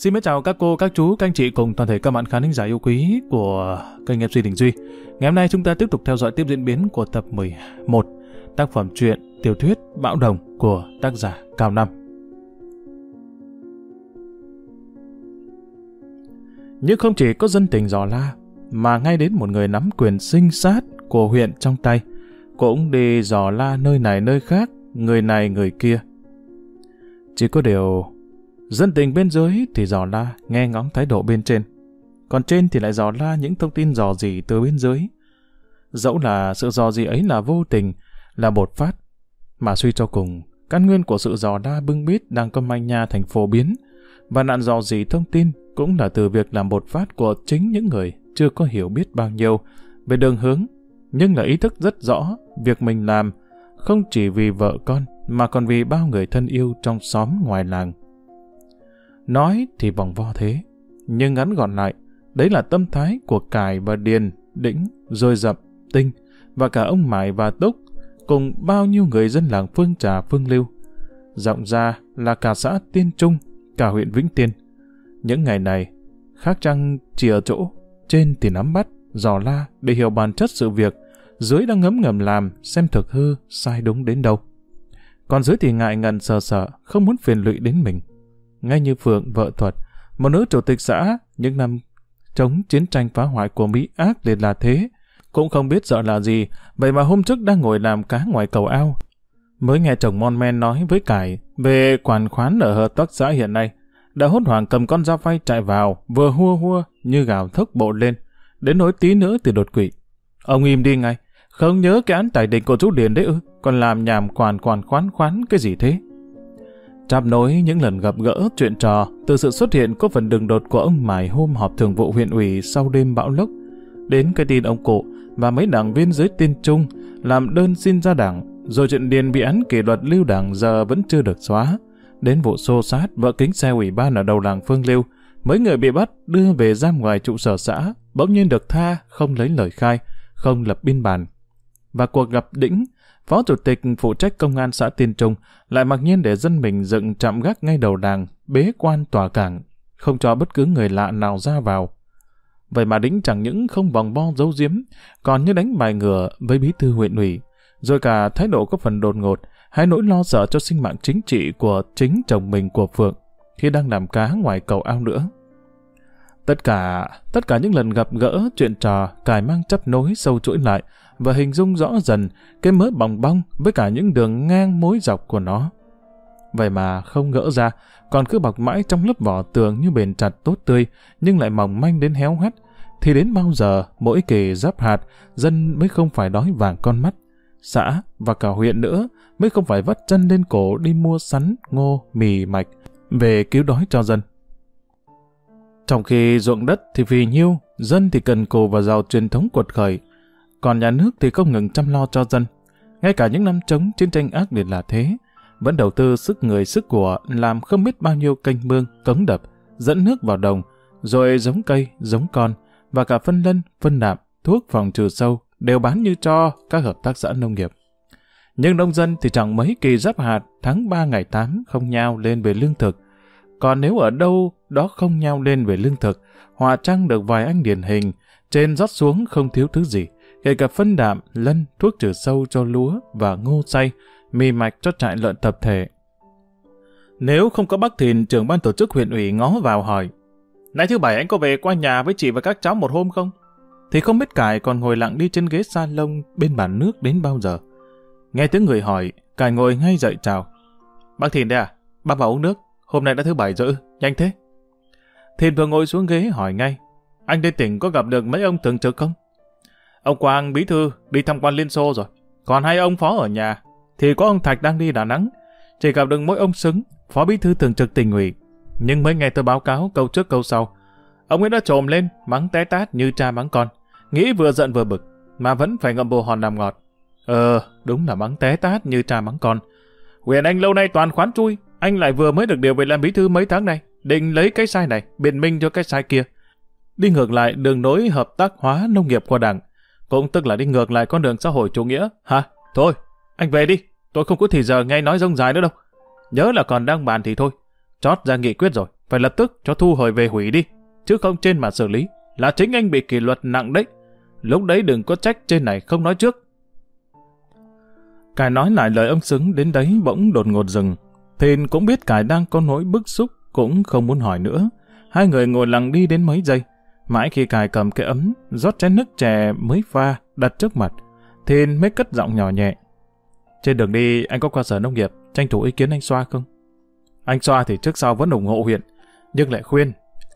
Xin mến chào các cô, các chú, các anh chị cùng toàn thể các bạn khán thính giả yêu quý của kênh MC Đình Duy. Ngày hôm nay chúng ta tiếp tục theo dõi tiếp diễn biến của tập 11 tác phẩm truyện tiểu thuyết Bão Đồng của tác giả Cao Năm. Nhưng không chỉ có dân tình dò La, mà ngay đến một người nắm quyền sinh sát của huyện trong tay, cũng đi dò la nơi này nơi khác, người này người kia. Chỉ có điều, dân tình bên dưới thì dò la nghe ngóng thái độ bên trên, còn trên thì lại dò la những thông tin dò gì từ bên dưới. Dẫu là sự dò gì ấy là vô tình, là bột phát, mà suy cho cùng, căn nguyên của sự dò la bưng bít đang có manh nha thành phổ biến, và nạn dò gì thông tin cũng là từ việc làm bột phát của chính những người chưa có hiểu biết bao nhiêu về đường hướng, nhưng là ý thức rất rõ việc mình làm không chỉ vì vợ con mà còn vì bao người thân yêu trong xóm ngoài làng. Nói thì vòng vo thế, nhưng ngắn gọn lại, đấy là tâm thái của Cải và Điền, Đĩnh, rồi Dập, Tinh và cả ông Mải và Túc cùng bao nhiêu người dân làng Phương Trà Phương Lưu. Rộng ra là cả xã Tiên Trung, cả huyện Vĩnh Tiên. Những ngày này, khác chăng chỉ ở chỗ, trên thì nắm bắt, dò la để hiểu bản chất sự việc, dưới đang ngấm ngầm làm xem thực hư, sai đúng đến đâu. Còn dưới thì ngại ngần sợ sợ, không muốn phiền lụy đến mình. Ngay như Phượng, vợ Thuật, một nữ chủ tịch xã, những năm chống chiến tranh phá hoại của Mỹ ác liệt là thế, cũng không biết sợ là gì, vậy mà hôm trước đang ngồi làm cá ngoài cầu ao. Mới nghe chồng Mon Men nói với Cải về quản khoán ở hợp tác xã hiện nay, đã hốt hoảng cầm con dao phay chạy vào, vừa hua hua như gào thốc bộ lên, đến nỗi tí nữa thì đột quỵ. Ông im đi ngay, không nhớ cái án tài định của chú Điền đấy ư, còn làm nhảm quản quản khoán khoán cái gì thế? Chạp nối những lần gặp gỡ chuyện trò từ sự xuất hiện có phần đường đột của ông Mài hôm họp thường vụ huyện ủy sau đêm bão lốc, đến cái tin ông cụ và mấy đảng viên dưới tin trung làm đơn xin ra đảng, rồi chuyện Điền bị án kỷ luật lưu đảng giờ vẫn chưa được xóa. Đến vụ xô sát vợ kính xe ủy ban ở đầu làng Phương Lưu, mấy người bị bắt đưa về giam ngoài trụ sở xã, bỗng nhiên được tha, không lấy lời khai, không lập biên bản. Và cuộc gặp đỉnh, phó chủ tịch phụ trách công an xã Tiên Trung lại mặc nhiên để dân mình dựng trạm gác ngay đầu đàng, bế quan tòa cảng, không cho bất cứ người lạ nào ra vào. Vậy mà đỉnh chẳng những không vòng bo dấu diếm, còn như đánh bài ngửa với bí thư huyện ủy, rồi cả thái độ có phần đột ngột, hay nỗi lo sợ cho sinh mạng chính trị của chính chồng mình của Phượng khi đang làm cá ngoài cầu ao nữa. Tất cả, tất cả những lần gặp gỡ, chuyện trò, cài mang chấp nối sâu chuỗi lại và hình dung rõ dần cái mớ bòng bong với cả những đường ngang mối dọc của nó. Vậy mà không gỡ ra, còn cứ bọc mãi trong lớp vỏ tường như bền chặt tốt tươi, nhưng lại mỏng manh đến héo hắt, thì đến bao giờ mỗi kỳ giáp hạt, dân mới không phải đói vàng con mắt. Xã và cả huyện nữa mới không phải vắt chân lên cổ đi mua sắn, ngô, mì, mạch về cứu đói cho dân. Trong khi ruộng đất thì vì nhiêu, dân thì cần cù và giàu truyền thống cuột khởi, còn nhà nước thì không ngừng chăm lo cho dân. Ngay cả những năm chống chiến tranh ác liệt là thế, vẫn đầu tư sức người sức của làm không biết bao nhiêu canh mương, cống đập, dẫn nước vào đồng, rồi giống cây, giống con, và cả phân lân, phân nạp, thuốc phòng trừ sâu đều bán như cho các hợp tác xã nông nghiệp. Nhưng nông dân thì chẳng mấy kỳ giáp hạt tháng 3 ngày 8 không nhau lên về lương thực. Còn nếu ở đâu đó không nhau lên về lương thực, hòa trăng được vài anh điển hình, trên rót xuống không thiếu thứ gì, kể cả phân đạm, lân, thuốc trừ sâu cho lúa và ngô say, mì mạch cho trại lợn tập thể. Nếu không có bác Thìn, trưởng ban tổ chức huyện ủy ngó vào hỏi, Nãy thứ bảy anh có về qua nhà với chị và các cháu một hôm không? Thì không biết Cải còn ngồi lặng đi trên ghế salon bên bàn nước đến bao giờ. Nghe tiếng người hỏi, Cải ngồi ngay dậy chào. Bác Thìn đây à? Bác vào uống nước. Hôm nay đã thứ bảy rồi ừ, nhanh thế. Thìn vừa ngồi xuống ghế hỏi ngay. Anh đi tỉnh có gặp được mấy ông thường trực không? Ông Quang, bí thư, đi tham quan Liên Xô rồi. Còn hai ông phó ở nhà, thì có ông Thạch đang đi Đà Nẵng. Chỉ gặp được mỗi ông Xứng, phó bí thư thường trực tỉnh ủy. Nhưng mấy ngày tôi báo cáo câu trước câu sau. Ông ấy đã trồm lên, mắng té tát như cha mắng con. Nghĩ vừa giận vừa bực, mà vẫn phải ngậm bồ hòn làm ngọt. Ờ, đúng là mắng té tát như cha mắng con. Quyền anh lâu nay toàn khoán chui, anh lại vừa mới được điều về làm bí thư mấy tháng này, định lấy cái sai này, biện minh cho cái sai kia. Đi ngược lại đường nối hợp tác hóa nông nghiệp qua đảng, cũng tức là đi ngược lại con đường xã hội chủ nghĩa, hả? Thôi, anh về đi, tôi không có thì giờ nghe nói rông dài nữa đâu. Nhớ là còn đang bàn thì thôi. Chót ra nghị quyết rồi, phải lập tức cho thu hồi về hủy đi, chứ không trên mà xử lý, là chính anh bị kỷ luật nặng đấy. Lúc đấy đừng có trách trên này không nói trước. Cài nói lại lời ông xứng đến đấy bỗng đột ngột dừng. Thìn cũng biết Cải đang có nỗi bức xúc, cũng không muốn hỏi nữa. Hai người ngồi lặng đi đến mấy giây. Mãi khi Cải cầm cái ấm, rót chén nước chè mới pha, đặt trước mặt. Thìn mới cất giọng nhỏ nhẹ. Trên đường đi, anh có qua sở nông nghiệp, tranh thủ ý kiến anh Xoa không? Anh Xoa thì trước sau vẫn ủng hộ huyện, nhưng lại khuyên,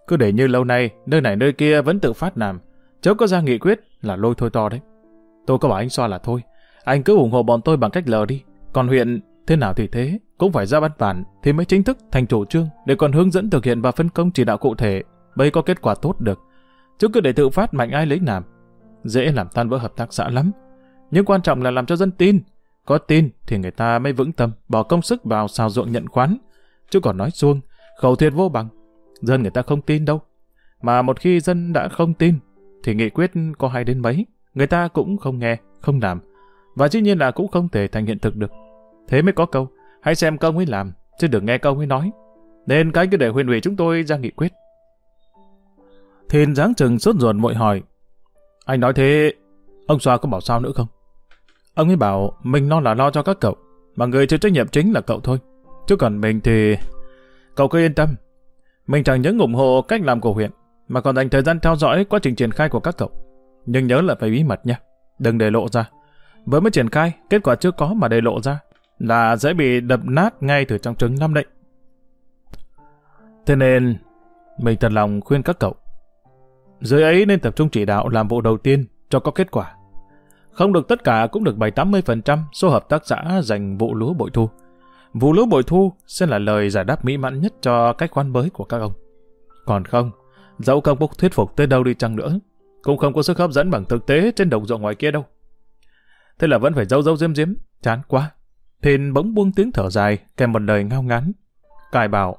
cứ để như lâu nay, nơi này nơi kia vẫn tự phát làm, chớ có ra nghị quyết là lôi thôi to đấy. Tôi có bảo anh Xoa là thôi, anh cứ ủng hộ bọn tôi bằng cách lờ đi, còn huyện thế nào thì thế, cũng phải ra văn bản thì mới chính thức thành chủ trương để còn hướng dẫn thực hiện và phân công chỉ đạo cụ thể, mới có kết quả tốt được. Chứ cứ để tự phát mạnh ai lấy làm, dễ làm tan vỡ hợp tác xã lắm. Nhưng quan trọng là làm cho dân tin, có tin thì người ta mới vững tâm, bỏ công sức vào xào ruộng nhận khoán. Chứ còn nói xuông, khẩu thiệt vô bằng. Dân người ta không tin đâu. Mà một khi dân đã không tin, thì nghị quyết có hay đến mấy, người ta cũng không nghe, không làm. Và dĩ nhiên là cũng không thể thành hiện thực được. Thế mới có câu, hãy xem công ấy làm, chứ đừng nghe công ấy nói. Nên cái cứ để huyện ủy chúng tôi ra nghị quyết. Thiên giáng trừng sốt ruột vội hỏi, anh nói thế, ông Xoa có bảo sao nữa không? Ông ấy bảo mình lo là lo cho các cậu, mà người chịu trách nhiệm chính là cậu thôi. Chứ còn mình thì... Cậu cứ yên tâm. Mình chẳng những ủng hộ cách làm của huyện, mà còn dành thời gian theo dõi quá trình triển khai của các cậu. Nhưng nhớ là phải bí mật nha, đừng để lộ ra. với mới triển khai, kết quả chưa có mà để lộ ra, là dễ bị đập nát ngay từ trong trứng năm đấy. Thế nên, mình thật lòng khuyên các cậu. Dưới ấy nên tập trung chỉ đạo làm vụ đầu tiên cho có kết quả. Không được tất cả cũng được 7-80% số hợp tác xã dành vụ lúa bội thu. Vụ lúa bội thu sẽ là lời giải đáp mỹ mãn nhất cho cách quan mới của các ông. Còn không, dẫu công bốc thuyết phục tới đâu đi chăng nữa, cũng không có sức hấp dẫn bằng thực tế trên đồng ruộng ngoài kia đâu. Thế là vẫn phải dâu dâu diếm diếm, chán quá. Thìn bỗng buông tiếng thở dài, kèm một lời ngao ngán. Cài bảo,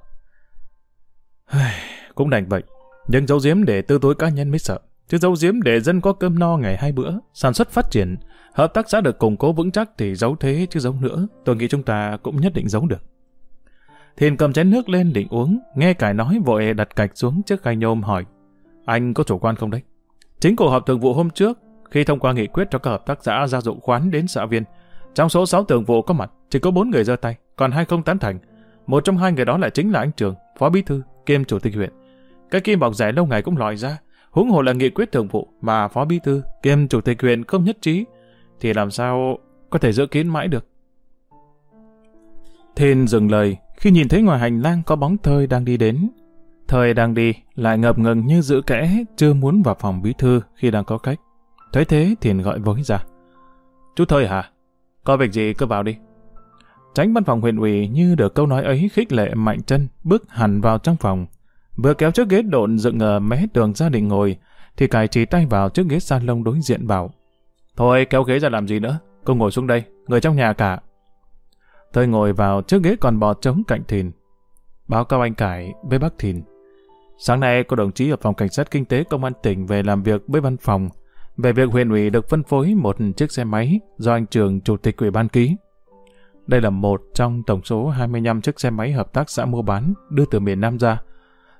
cũng đành vậy, nhưng dấu diếm để tư tối cá nhân mới sợ chứ giấu giếm để dân có cơm no ngày hai bữa, sản xuất phát triển, hợp tác xã được củng cố vững chắc thì giấu thế chứ giấu nữa, tôi nghĩ chúng ta cũng nhất định giấu được. Thiền cầm chén nước lên định uống, nghe cải nói vội đặt cạch xuống trước gai nhôm hỏi, anh có chủ quan không đấy? Chính cuộc họp thường vụ hôm trước, khi thông qua nghị quyết cho các hợp tác xã gia dụng khoán đến xã viên, trong số 6 tường vụ có mặt, chỉ có 4 người giơ tay, còn hai không tán thành. Một trong hai người đó lại chính là anh Trường, phó bí thư, kiêm chủ tịch huyện. Cái kim bọc rẻ lâu ngày cũng lòi ra, huống hồ là nghị quyết thường vụ mà phó bí thư kiêm chủ tịch huyện không nhất trí, thì làm sao có thể giữ kín mãi được. thiên dừng lời khi nhìn thấy ngoài hành lang có bóng thời đang đi đến. Thời đang đi, lại ngập ngừng như giữ kẽ, chưa muốn vào phòng bí thư khi đang có khách. Thấy thế, Thiền gọi với ra. Chú Thời hả? Có việc gì cứ vào đi. Tránh văn phòng huyện ủy như được câu nói ấy khích lệ mạnh chân, bước hẳn vào trong phòng. Vừa kéo chiếc ghế độn dựng ở mé tường gia đình ngồi, thì cài chỉ tay vào chiếc ghế salon đối diện bảo. Thôi kéo ghế ra làm gì nữa, cô ngồi xuống đây, người trong nhà cả. Tôi ngồi vào chiếc ghế còn bò trống cạnh thìn. Báo cáo anh Cải với bác Thìn. Sáng nay có đồng chí ở phòng cảnh sát kinh tế công an tỉnh về làm việc với văn phòng về việc huyện ủy được phân phối một chiếc xe máy do anh Trường chủ tịch ủy ban ký. Đây là một trong tổng số 25 chiếc xe máy hợp tác xã mua bán đưa từ miền Nam ra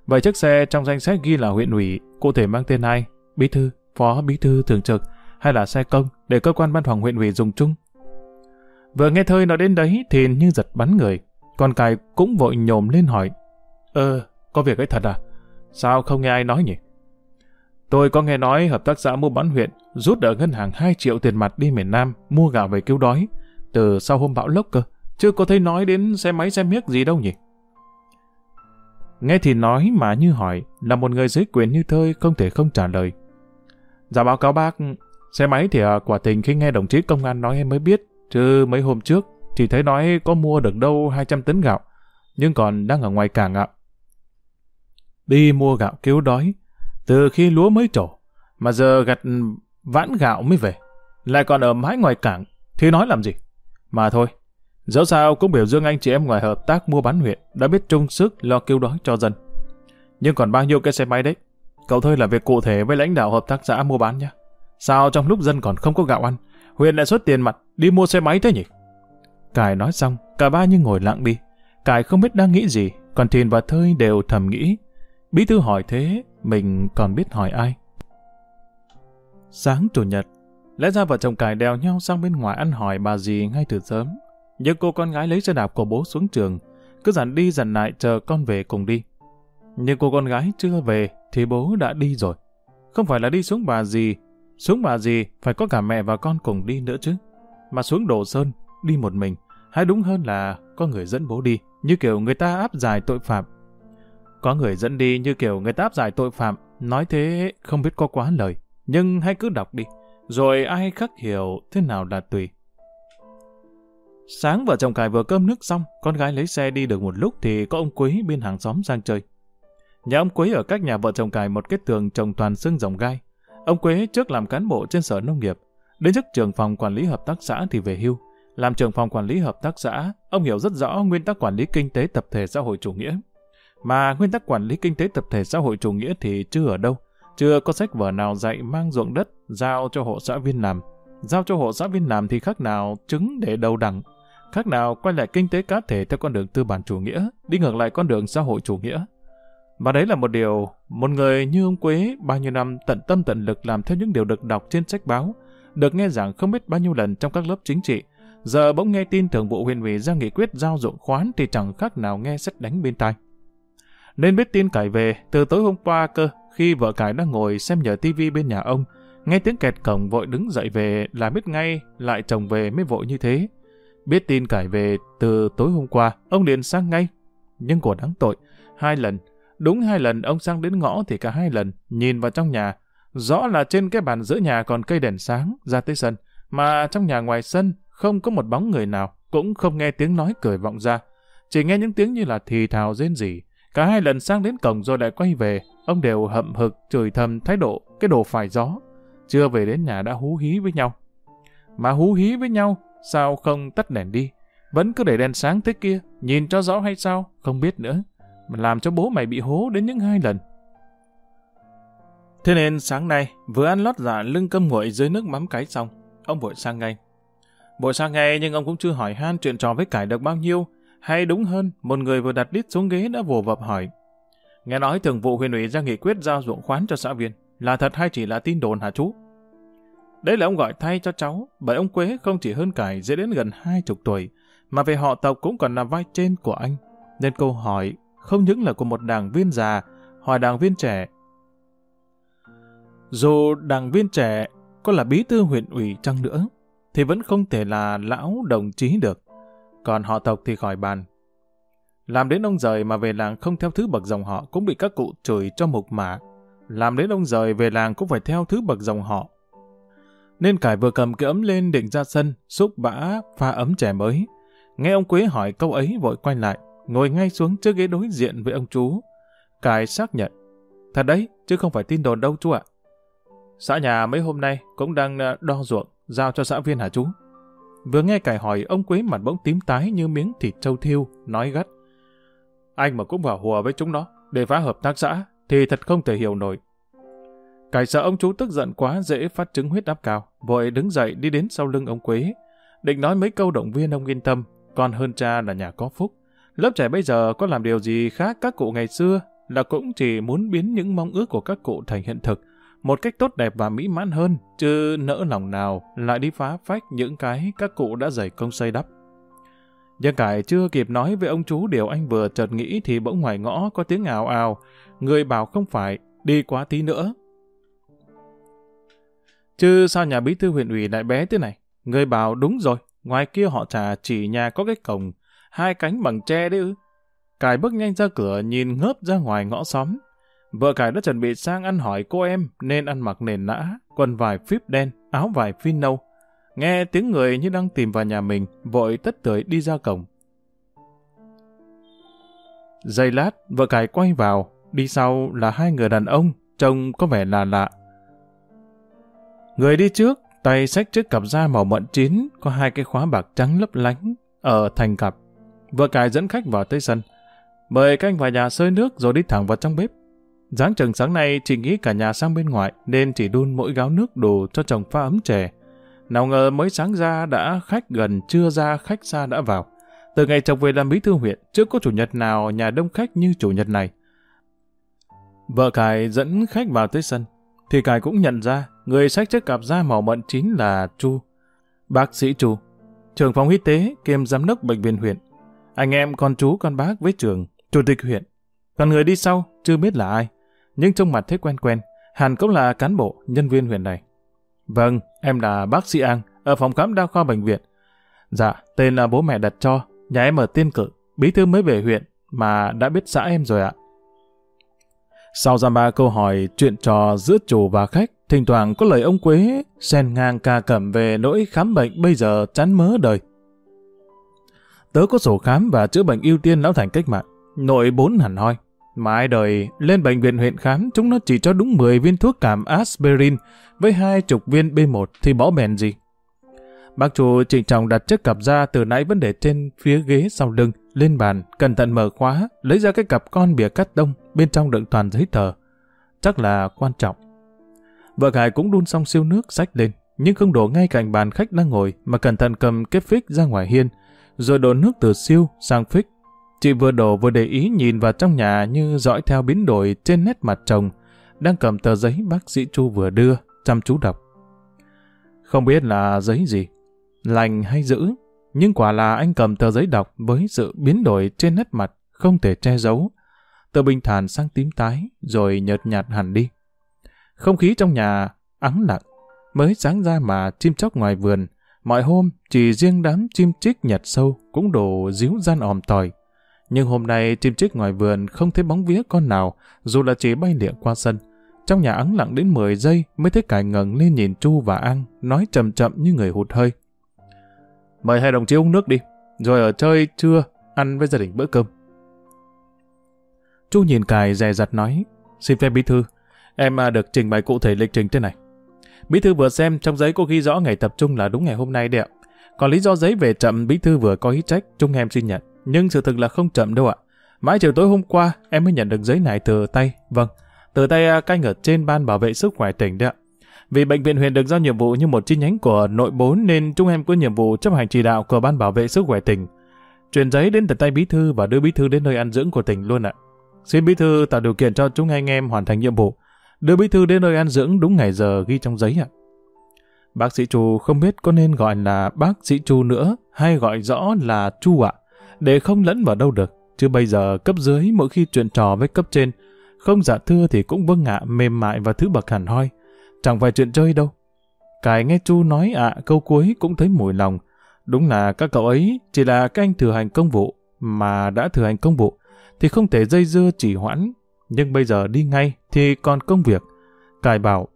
Vậy chiếc xe trong danh sách ghi là huyện ủy, cụ thể mang tên ai? Bí thư, phó bí thư thường trực, hay là xe công để cơ quan văn phòng huyện ủy dùng chung? Vừa nghe thơi nói đến đấy thì như giật bắn người. Con cài cũng vội nhồm lên hỏi. Ờ, có việc ấy thật à? Sao không nghe ai nói nhỉ? Tôi có nghe nói hợp tác xã mua bán huyện rút ở ngân hàng 2 triệu tiền mặt đi miền Nam mua gạo về cứu đói. Từ sau hôm bão lốc cơ, chưa có thấy nói đến xe máy xe miếc gì đâu nhỉ? Nghe thì nói mà như hỏi, là một người dưới quyền như thơi không thể không trả lời. Dạ báo cáo bác, xe máy thì à, quả tình khi nghe đồng chí công an nói em mới biết, chứ mấy hôm trước chỉ thấy nói có mua được đâu 200 tấn gạo, nhưng còn đang ở ngoài cảng ạ. Đi mua gạo cứu đói, từ khi lúa mới trổ, mà giờ gặt vãn gạo mới về, lại còn ở mãi ngoài cảng, thì nói làm gì? Mà thôi, Dẫu sao cũng biểu dương anh chị em ngoài hợp tác mua bán huyện đã biết trung sức lo cứu đói cho dân. Nhưng còn bao nhiêu cái xe máy đấy? Cậu thôi là việc cụ thể với lãnh đạo hợp tác xã mua bán nhá. Sao trong lúc dân còn không có gạo ăn, huyện lại xuất tiền mặt đi mua xe máy thế nhỉ? Cải nói xong, cả ba như ngồi lặng đi. Cải không biết đang nghĩ gì, Còn Thiền và Thơi đều thầm nghĩ, bí thư hỏi thế, mình còn biết hỏi ai. Sáng chủ nhật, lẽ ra vợ chồng cải đèo nhau sang bên ngoài ăn hỏi bà gì ngay từ sớm. Nhưng cô con gái lấy xe đạp của bố xuống trường, cứ dặn đi dặn lại chờ con về cùng đi. Nhưng cô con gái chưa về thì bố đã đi rồi. Không phải là đi xuống bà gì, xuống bà gì phải có cả mẹ và con cùng đi nữa chứ. Mà xuống Đồ Sơn, đi một mình, hay đúng hơn là có người dẫn bố đi, như kiểu người ta áp giải tội phạm. Có người dẫn đi như kiểu người ta áp giải tội phạm, nói thế không biết có quá lời, nhưng hãy cứ đọc đi, rồi ai khắc hiểu thế nào là tùy. Sáng vợ chồng cải vừa cơm nước xong, con gái lấy xe đi được một lúc thì có ông Quý bên hàng xóm sang chơi. Nhà ông Quế ở cách nhà vợ chồng cài một cái tường trồng toàn xương rồng gai. Ông Quế trước làm cán bộ trên sở nông nghiệp, đến chức trưởng phòng quản lý hợp tác xã thì về hưu. Làm trưởng phòng quản lý hợp tác xã, ông hiểu rất rõ nguyên tắc quản lý kinh tế tập thể xã hội chủ nghĩa. Mà nguyên tắc quản lý kinh tế tập thể xã hội chủ nghĩa thì chưa ở đâu. Chưa có sách vở nào dạy mang ruộng đất, giao cho hộ xã viên làm. Giao cho hộ xã viên làm thì khác nào trứng để đầu đẳng. Khác nào quay lại kinh tế cá thể theo con đường tư bản chủ nghĩa, đi ngược lại con đường xã hội chủ nghĩa. Và đấy là một điều, một người như ông Quế bao nhiêu năm tận tâm tận lực làm theo những điều được đọc trên sách báo, được nghe giảng không biết bao nhiêu lần trong các lớp chính trị, giờ bỗng nghe tin thường vụ huyện ủy ra nghị quyết giao dụng khoán thì chẳng khác nào nghe sách đánh bên tai. Nên biết tin cải về, từ tối hôm qua cơ, khi vợ cải đang ngồi xem nhờ tivi bên nhà ông, nghe tiếng kẹt cổng vội đứng dậy về là biết ngay lại chồng về mới vội như thế. Biết tin cải về từ tối hôm qua, ông liền sang ngay. Nhưng của đáng tội, hai lần, Đúng hai lần ông sang đến ngõ thì cả hai lần nhìn vào trong nhà. Rõ là trên cái bàn giữa nhà còn cây đèn sáng ra tới sân, mà trong nhà ngoài sân không có một bóng người nào, cũng không nghe tiếng nói cười vọng ra. Chỉ nghe những tiếng như là thì thào rên rỉ. Cả hai lần sang đến cổng rồi lại quay về, ông đều hậm hực chửi thầm thái độ cái đồ phải gió. Chưa về đến nhà đã hú hí với nhau. Mà hú hí với nhau, sao không tắt đèn đi? Vẫn cứ để đèn sáng thế kia, nhìn cho rõ hay sao, không biết nữa mà làm cho bố mày bị hố đến những hai lần. Thế nên sáng nay, vừa ăn lót dạ lưng cơm nguội dưới nước mắm cái xong, ông vội sang ngay. Vội sang ngay nhưng ông cũng chưa hỏi han chuyện trò với cải được bao nhiêu, hay đúng hơn, một người vừa đặt đít xuống ghế đã vồ vập hỏi. Nghe nói thường vụ huyền ủy ra nghị quyết giao ruộng khoán cho xã viên, là thật hay chỉ là tin đồn hả chú? Đấy là ông gọi thay cho cháu, bởi ông Quế không chỉ hơn cải dễ đến gần hai chục tuổi, mà về họ tộc cũng còn là vai trên của anh. Nên câu hỏi không những là của một đảng viên già, hoặc đảng viên trẻ. Dù đảng viên trẻ có là bí thư huyện ủy chăng nữa, thì vẫn không thể là lão đồng chí được. Còn họ tộc thì khỏi bàn. Làm đến ông rời mà về làng không theo thứ bậc dòng họ cũng bị các cụ chửi cho mục mã. Làm đến ông rời về làng cũng phải theo thứ bậc dòng họ. Nên cải vừa cầm cái ấm lên định ra sân, xúc bã, pha ấm chè mới. Nghe ông Quế hỏi câu ấy vội quay lại ngồi ngay xuống trước ghế đối diện với ông chú. Cải xác nhận. Thật đấy, chứ không phải tin đồn đâu chú ạ. Xã nhà mấy hôm nay cũng đang ờ, đo ruộng, giao cho xã viên hả chú? Vừa nghe cải hỏi, ông Quế mặt bỗng tím tái như miếng thịt trâu thiêu, nói gắt. Anh mà cũng vào hùa với chúng nó, để phá hợp tác xã, thì thật không thể hiểu nổi. Cải sợ ông chú tức giận quá dễ phát chứng huyết áp cao, vội đứng dậy đi đến sau lưng ông Quế. Định nói mấy câu động viên ông yên tâm, còn hơn cha là nhà có phúc. Lớp trẻ bây giờ có làm điều gì khác các cụ ngày xưa là cũng chỉ muốn biến những mong ước của các cụ thành hiện thực một cách tốt đẹp và mỹ mãn hơn, chứ nỡ lòng nào lại đi phá phách những cái các cụ đã dày công xây đắp. Giang cải chưa kịp nói với ông chú điều anh vừa chợt nghĩ thì bỗng ngoài ngõ có tiếng ào ào, người bảo không phải, đi quá tí nữa. Chứ sao nhà bí thư huyện ủy lại bé thế này? Người bảo đúng rồi, ngoài kia họ trà chỉ nhà có cái cổng, hai cánh bằng tre đấy ư. Cải bước nhanh ra cửa nhìn ngớp ra ngoài ngõ xóm. Vợ Cải đã chuẩn bị sang ăn hỏi cô em nên ăn mặc nền nã, quần vải phíp đen, áo vải phin nâu. Nghe tiếng người như đang tìm vào nhà mình, vội tất tưởi đi ra cổng. Giây lát, vợ Cải quay vào, đi sau là hai người đàn ông, trông có vẻ là lạ. Người đi trước, tay xách chiếc cặp da màu mận chín, có hai cái khóa bạc trắng lấp lánh, ở thành cặp. Vợ cải dẫn khách vào tới sân. Mời các anh vào nhà sơi nước rồi đi thẳng vào trong bếp. Giáng trần sáng nay chị nghĩ cả nhà sang bên ngoài nên chỉ đun mỗi gáo nước đồ cho chồng pha ấm chè. Nào ngờ mới sáng ra đã khách gần chưa ra khách xa đã vào. Từ ngày chồng về làm bí thư huyện, chưa có chủ nhật nào nhà đông khách như chủ nhật này. Vợ Cải dẫn khách vào tới sân, thì Cải cũng nhận ra người sách chiếc cặp da màu mận chín là Chu. Bác sĩ Chu, trưởng phòng y tế kiêm giám đốc bệnh viện huyện. Anh em con chú con bác với trường, chủ tịch huyện. Còn người đi sau chưa biết là ai, nhưng trông mặt thấy quen quen, hẳn cũng là cán bộ, nhân viên huyện này. Vâng, em là bác sĩ An, ở phòng khám đa khoa bệnh viện. Dạ, tên là bố mẹ đặt cho, nhà em ở Tiên cử, bí thư mới về huyện, mà đã biết xã em rồi ạ. Sau ra ba câu hỏi chuyện trò giữa chủ và khách, thỉnh thoảng có lời ông Quế xen ngang ca cẩm về nỗi khám bệnh bây giờ chán mớ đời. Tớ có sổ khám và chữa bệnh ưu tiên lão thành cách mạng, nội bốn hẳn hoi. Mà ai đời lên bệnh viện huyện khám chúng nó chỉ cho đúng 10 viên thuốc cảm aspirin với hai chục viên B1 thì bỏ bèn gì. Bác chủ trịnh trọng đặt chiếc cặp ra từ nãy vấn đề trên phía ghế sau lưng, lên bàn, cẩn thận mở khóa, lấy ra cái cặp con bìa cắt đông, bên trong đựng toàn giấy tờ. Chắc là quan trọng. Vợ gái cũng đun xong siêu nước sách lên, nhưng không đổ ngay cạnh bàn khách đang ngồi mà cẩn thận cầm cái phích ra ngoài hiên, rồi đổ nước từ siêu sang phích. Chị vừa đổ vừa để ý nhìn vào trong nhà như dõi theo biến đổi trên nét mặt chồng, đang cầm tờ giấy bác sĩ Chu vừa đưa, chăm chú đọc. Không biết là giấy gì, lành hay dữ, nhưng quả là anh cầm tờ giấy đọc với sự biến đổi trên nét mặt không thể che giấu. tờ bình thản sang tím tái, rồi nhợt nhạt hẳn đi. Không khí trong nhà ắng lặng, mới sáng ra mà chim chóc ngoài vườn. Mọi hôm, chỉ riêng đám chim chích nhặt sâu cũng đổ díu gian òm tỏi. Nhưng hôm nay chim chích ngoài vườn không thấy bóng vía con nào, dù là chỉ bay lịa qua sân. Trong nhà ắng lặng đến 10 giây mới thấy cải ngẩng lên nhìn Chu và An, nói chậm chậm như người hụt hơi. Mời hai đồng chí uống nước đi, rồi ở chơi trưa, ăn với gia đình bữa cơm. Chu nhìn cài dè dặt nói, xin phép bí thư, em à, được trình bày cụ thể lịch trình thế này. Bí thư vừa xem trong giấy có ghi rõ ngày tập trung là đúng ngày hôm nay đấy ạ. Còn lý do giấy về chậm bí thư vừa có ý trách, chung em xin nhận. Nhưng sự thực là không chậm đâu ạ. Mãi chiều tối hôm qua em mới nhận được giấy này từ tay, vâng, từ tay à, canh ở trên ban bảo vệ sức khỏe tỉnh đấy ạ. Vì bệnh viện huyện được giao nhiệm vụ như một chi nhánh của nội bốn nên chúng em có nhiệm vụ chấp hành chỉ đạo của ban bảo vệ sức khỏe tỉnh. Truyền giấy đến tận tay bí thư và đưa bí thư đến nơi ăn dưỡng của tỉnh luôn ạ. Xin bí thư tạo điều kiện cho chúng anh em hoàn thành nhiệm vụ. Đưa bí thư đến nơi ăn dưỡng đúng ngày giờ ghi trong giấy ạ. Bác sĩ Chu không biết có nên gọi là bác sĩ Chu nữa hay gọi rõ là Chu ạ, để không lẫn vào đâu được. Chứ bây giờ cấp dưới mỗi khi chuyện trò với cấp trên, không dạ thưa thì cũng vâng ạ mềm mại và thứ bậc hẳn hoi. Chẳng phải chuyện chơi đâu. Cải nghe Chu nói ạ à, câu cuối cũng thấy mùi lòng. Đúng là các cậu ấy chỉ là các anh thừa hành công vụ, mà đã thừa hành công vụ, thì không thể dây dưa chỉ hoãn. Nhưng bây giờ đi ngay thì còn công việc. Cải bảo,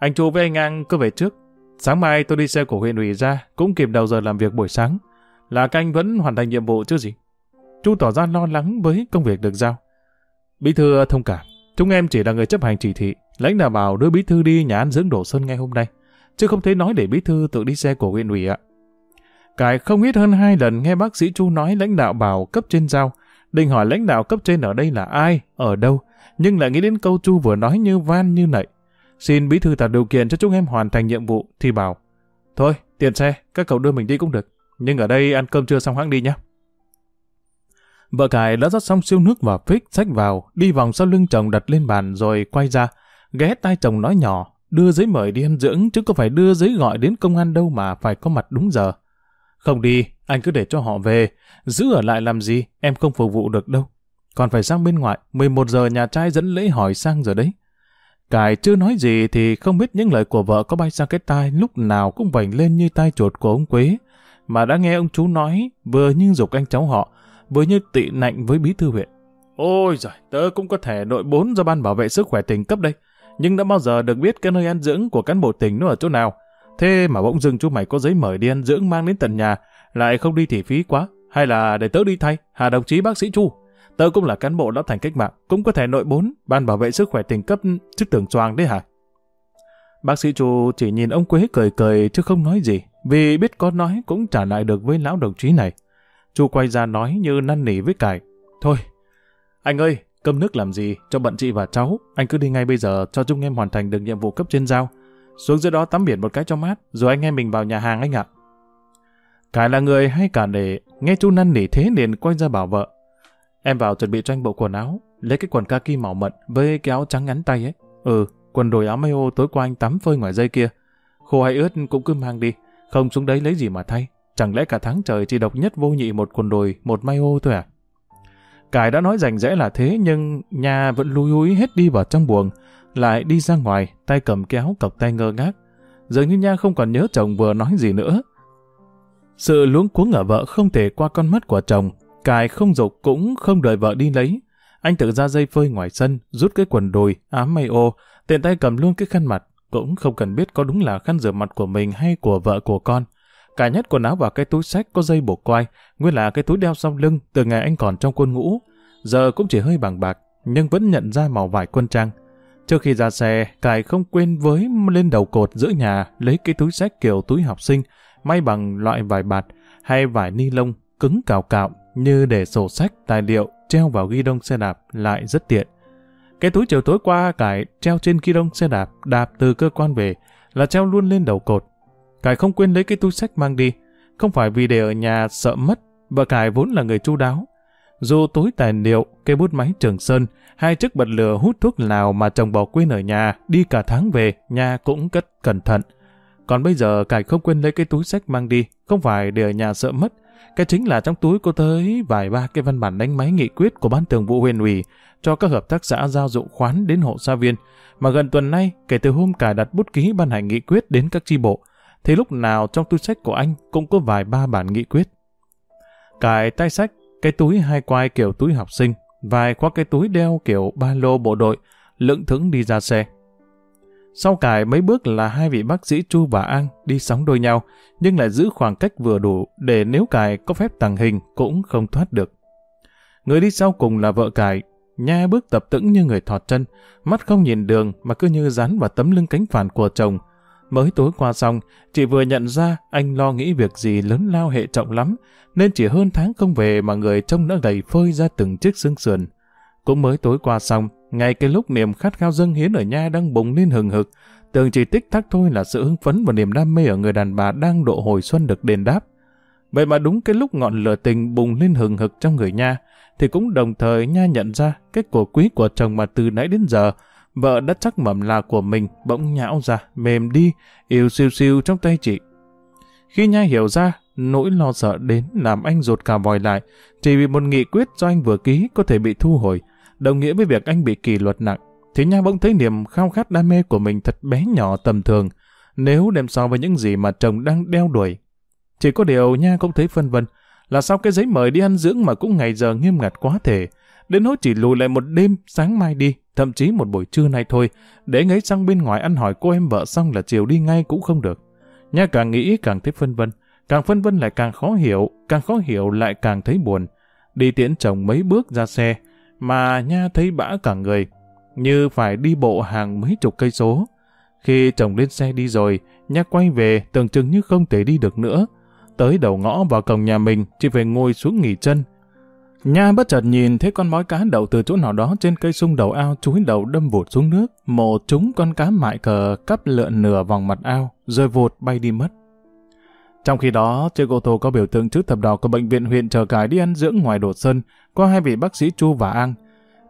anh Chu với anh An cứ về trước. Sáng mai tôi đi xe của huyện ủy ra, cũng kịp đầu giờ làm việc buổi sáng. Là các anh vẫn hoàn thành nhiệm vụ chứ gì. Chu tỏ ra lo lắng với công việc được giao. Bí thư thông cảm, chúng em chỉ là người chấp hành chỉ thị, Lãnh đạo bảo đưa bí thư đi nhà ăn dưỡng đổ sơn ngay hôm nay, chứ không thể nói để bí thư tự đi xe của huyện ủy ạ. Cải không ít hơn hai lần nghe bác sĩ Chu nói lãnh đạo bảo cấp trên giao, định hỏi lãnh đạo cấp trên ở đây là ai, ở đâu, nhưng lại nghĩ đến câu Chu vừa nói như van như nậy. Xin bí thư tạo điều kiện cho chúng em hoàn thành nhiệm vụ, thì bảo, thôi, tiền xe, các cậu đưa mình đi cũng được, nhưng ở đây ăn cơm trưa xong hãng đi nhé. Vợ cải đã rót xong siêu nước và phích sách vào, đi vòng sau lưng chồng đặt lên bàn rồi quay ra, ghé tai chồng nói nhỏ, đưa giấy mời đi ăn dưỡng chứ có phải đưa giấy gọi đến công an đâu mà phải có mặt đúng giờ. Không đi, anh cứ để cho họ về, giữ ở lại làm gì, em không phục vụ được đâu. Còn phải sang bên ngoài, 11 giờ nhà trai dẫn lễ hỏi sang rồi đấy. Cải chưa nói gì thì không biết những lời của vợ có bay sang cái tai lúc nào cũng vành lên như tai chuột của ông Quế. Mà đã nghe ông chú nói, vừa như dục anh cháu họ, vừa như tị nạnh với bí thư huyện. Ôi giời, tớ cũng có thể nội bốn do ban bảo vệ sức khỏe tỉnh cấp đây nhưng đã bao giờ được biết cái nơi ăn dưỡng của cán bộ tỉnh nó ở chỗ nào. Thế mà bỗng dưng chú mày có giấy mời đi ăn dưỡng mang đến tận nhà, lại không đi thì phí quá. Hay là để tớ đi thay, hà đồng chí bác sĩ Chu. Tớ cũng là cán bộ đã thành cách mạng, cũng có thể nội bốn, ban bảo vệ sức khỏe tỉnh cấp chức tưởng choàng đấy hả? Bác sĩ Chu chỉ nhìn ông Quế cười cười chứ không nói gì, vì biết có nói cũng trả lại được với lão đồng chí này. Chu quay ra nói như năn nỉ với cải. Thôi, anh ơi, Cơm nước làm gì, cho bận chị và cháu, anh cứ đi ngay bây giờ cho chúng em hoàn thành được nhiệm vụ cấp trên giao. Xuống dưới đó tắm biển một cái cho mát, rồi anh em mình vào nhà hàng anh ạ. Cải là người hay cả để nghe chú năn nỉ thế liền quay ra bảo vợ. Em vào chuẩn bị cho anh bộ quần áo, lấy cái quần kaki màu mận với cái áo trắng ngắn tay ấy. Ừ, quần đùi áo mayo tối qua anh tắm phơi ngoài dây kia. Khô hay ướt cũng cứ mang đi, không xuống đấy lấy gì mà thay. Chẳng lẽ cả tháng trời chỉ độc nhất vô nhị một quần đùi, một may ô thôi à? Cải đã nói rành rẽ là thế nhưng nhà vẫn lùi húi hết đi vào trong buồng, lại đi ra ngoài, tay cầm kéo cọc tay ngơ ngác. Dường như Nha không còn nhớ chồng vừa nói gì nữa. Sự luống cuống ở vợ không thể qua con mắt của chồng, cài không dục cũng không đợi vợ đi lấy. Anh tự ra dây phơi ngoài sân, rút cái quần đùi, ám may ô, tiện tay cầm luôn cái khăn mặt, cũng không cần biết có đúng là khăn rửa mặt của mình hay của vợ của con. Cả nhất quần áo và cái túi sách có dây buộc quai, nguyên là cái túi đeo sau lưng từ ngày anh còn trong quân ngũ. Giờ cũng chỉ hơi bằng bạc, nhưng vẫn nhận ra màu vải quân trang. Trước khi ra xe, Cải không quên với lên đầu cột giữa nhà lấy cái túi sách kiểu túi học sinh, may bằng loại vải bạt hay vải ni lông cứng cào cạo như để sổ sách, tài liệu treo vào ghi đông xe đạp lại rất tiện. Cái túi chiều tối qua Cải treo trên kia đông xe đạp, đạp từ cơ quan về là treo luôn lên đầu cột. Cải không quên lấy cái túi sách mang đi, không phải vì để ở nhà sợ mất, vợ Cải vốn là người chu đáo. Dù túi tài liệu, cây bút máy trường sơn, hai chiếc bật lửa hút thuốc lào mà chồng bỏ quên ở nhà, đi cả tháng về, nhà cũng cất cẩn thận. Còn bây giờ Cải không quên lấy cái túi sách mang đi, không phải để ở nhà sợ mất. Cái chính là trong túi có tới vài ba cái văn bản đánh máy nghị quyết của ban thường vụ huyện ủy cho các hợp tác xã giao dụng khoán đến hộ gia viên. Mà gần tuần nay, kể từ hôm cài đặt bút ký ban hành nghị quyết đến các chi bộ, thì lúc nào trong túi sách của anh cũng có vài ba bản nghị quyết. Cài tay sách, cái túi hai quai kiểu túi học sinh, vài khoác cái túi đeo kiểu ba lô bộ đội, lững thững đi ra xe. Sau cải mấy bước là hai vị bác sĩ Chu và An đi sóng đôi nhau, nhưng lại giữ khoảng cách vừa đủ để nếu cải có phép tàng hình cũng không thoát được. Người đi sau cùng là vợ cải, nha bước tập tững như người thọt chân, mắt không nhìn đường mà cứ như dán vào tấm lưng cánh phản của chồng. Mới tối qua xong, chị vừa nhận ra anh lo nghĩ việc gì lớn lao hệ trọng lắm, nên chỉ hơn tháng không về mà người trông đã gầy phơi ra từng chiếc xương sườn. Cũng mới tối qua xong, ngay cái lúc niềm khát khao dâng hiến ở nha đang bùng lên hừng hực, tưởng chỉ tích tắc thôi là sự hưng phấn và niềm đam mê ở người đàn bà đang độ hồi xuân được đền đáp. Vậy mà đúng cái lúc ngọn lửa tình bùng lên hừng hực trong người nha, thì cũng đồng thời nha nhận ra cái cổ quý của chồng mà từ nãy đến giờ, vợ đã chắc mầm là của mình bỗng nhão ra, mềm đi, yêu siêu siêu trong tay chị. Khi nha hiểu ra, nỗi lo sợ đến làm anh rụt cả vòi lại, chỉ vì một nghị quyết do anh vừa ký có thể bị thu hồi, đồng nghĩa với việc anh bị kỷ luật nặng, thì Nha bỗng thấy niềm khao khát đam mê của mình thật bé nhỏ tầm thường, nếu đem so với những gì mà chồng đang đeo đuổi. Chỉ có điều Nha cũng thấy phân vân, là sao cái giấy mời đi ăn dưỡng mà cũng ngày giờ nghiêm ngặt quá thể, đến nỗi chỉ lùi lại một đêm, sáng mai đi, thậm chí một buổi trưa nay thôi, để ngấy sang bên ngoài ăn hỏi cô em vợ xong là chiều đi ngay cũng không được. Nha càng nghĩ càng thấy phân vân, càng phân vân lại càng khó hiểu, càng khó hiểu lại càng thấy buồn. Đi tiễn chồng mấy bước ra xe, mà Nha thấy bã cả người, như phải đi bộ hàng mấy chục cây số. Khi chồng lên xe đi rồi, Nha quay về tưởng chừng như không thể đi được nữa. Tới đầu ngõ vào cổng nhà mình, chỉ phải ngồi xuống nghỉ chân. Nha bất chợt nhìn thấy con mói cá đậu từ chỗ nào đó trên cây sung đầu ao chúi đầu đâm vụt xuống nước, mổ trúng con cá mại cờ cắp lượn nửa vòng mặt ao, rồi vụt bay đi mất. Trong khi đó, chiếc ô tô có biểu tượng chữ thập đỏ của bệnh viện huyện chờ cải đi ăn dưỡng ngoài đột sơn, có hai vị bác sĩ Chu và An.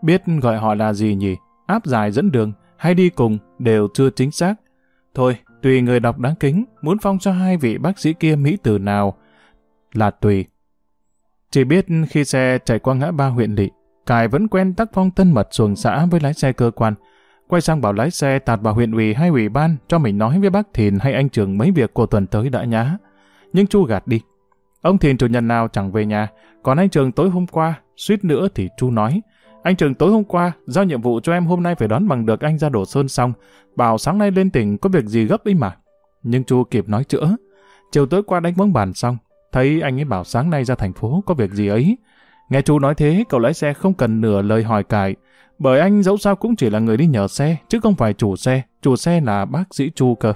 Biết gọi họ là gì nhỉ? Áp dài dẫn đường, hay đi cùng, đều chưa chính xác. Thôi, tùy người đọc đáng kính, muốn phong cho hai vị bác sĩ kia Mỹ từ nào là tùy. Chỉ biết khi xe chạy qua ngã ba huyện lỵ, Cải vẫn quen tác phong tân mật xuồng xã với lái xe cơ quan. Quay sang bảo lái xe tạt vào huyện ủy hay ủy ban cho mình nói với bác Thìn hay anh trưởng mấy việc của tuần tới đã nhá. Nhưng Chu gạt đi. Ông thiền chủ nhật nào chẳng về nhà, còn anh trường tối hôm qua, suýt nữa thì Chu nói. Anh trường tối hôm qua, giao nhiệm vụ cho em hôm nay phải đón bằng được anh ra đổ sơn xong, bảo sáng nay lên tỉnh có việc gì gấp ấy mà. Nhưng Chu kịp nói chữa. Chiều tối qua đánh bóng bàn xong, thấy anh ấy bảo sáng nay ra thành phố có việc gì ấy. Nghe chu nói thế, cậu lái xe không cần nửa lời hỏi cải, bởi anh dẫu sao cũng chỉ là người đi nhờ xe, chứ không phải chủ xe, chủ xe là bác sĩ Chu cơ.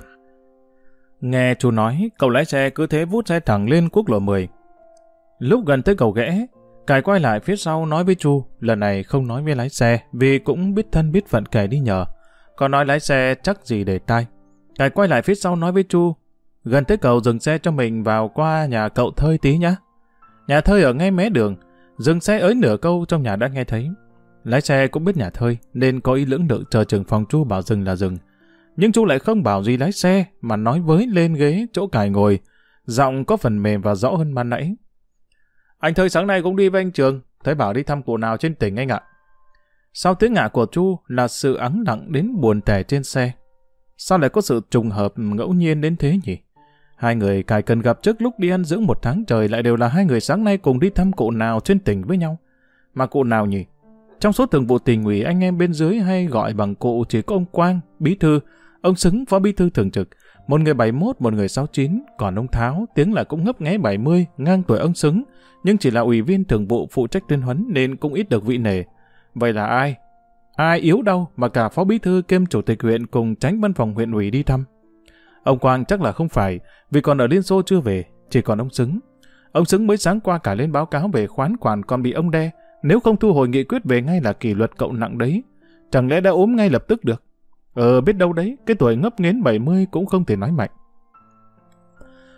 Nghe chú nói, cậu lái xe cứ thế vút xe thẳng lên quốc lộ 10. Lúc gần tới cầu ghẽ, Cải quay lại phía sau nói với Chu, lần này không nói với lái xe, vì cũng biết thân biết phận kẻ đi nhờ. Còn nói lái xe chắc gì để tai. Cải quay lại phía sau nói với Chu, gần tới cầu dừng xe cho mình vào qua nhà cậu thơi tí nhá. Nhà thơi ở ngay mé đường, dừng xe ới nửa câu trong nhà đã nghe thấy. Lái xe cũng biết nhà thơi, nên có ý lưỡng lự chờ trường phòng chu bảo dừng là dừng. Nhưng chú lại không bảo gì lái xe, mà nói với lên ghế chỗ cài ngồi. Giọng có phần mềm và rõ hơn ban nãy. Anh thơi sáng nay cũng đi với anh Trường, thấy bảo đi thăm cụ nào trên tỉnh anh ạ. Sau tiếng ngạ của Chu là sự ắng lặng đến buồn tẻ trên xe. Sao lại có sự trùng hợp ngẫu nhiên đến thế nhỉ? Hai người cài cần gặp trước lúc đi ăn dưỡng một tháng trời lại đều là hai người sáng nay cùng đi thăm cụ nào trên tỉnh với nhau. Mà cụ nào nhỉ? Trong số thường vụ tỉnh ủy anh em bên dưới hay gọi bằng cụ chỉ có ông Quang, bí thư, ông Xứng, phó bí thư thường trực, một người 71, một người 69, còn ông Tháo, tiếng là cũng ngấp nghé 70, ngang tuổi ông Xứng, nhưng chỉ là ủy viên thường vụ phụ trách tuyên huấn nên cũng ít được vị nể. Vậy là ai? Ai yếu đâu mà cả phó bí thư kiêm chủ tịch huyện cùng tránh văn phòng huyện ủy đi thăm. Ông Quang chắc là không phải, vì còn ở Liên Xô chưa về, chỉ còn ông Xứng. Ông Xứng mới sáng qua cả lên báo cáo về khoán quản còn bị ông đe, nếu không thu hồi nghị quyết về ngay là kỷ luật cậu nặng đấy. Chẳng lẽ đã ốm ngay lập tức được? Ờ biết đâu đấy, cái tuổi ngấp nghến 70 cũng không thể nói mạnh.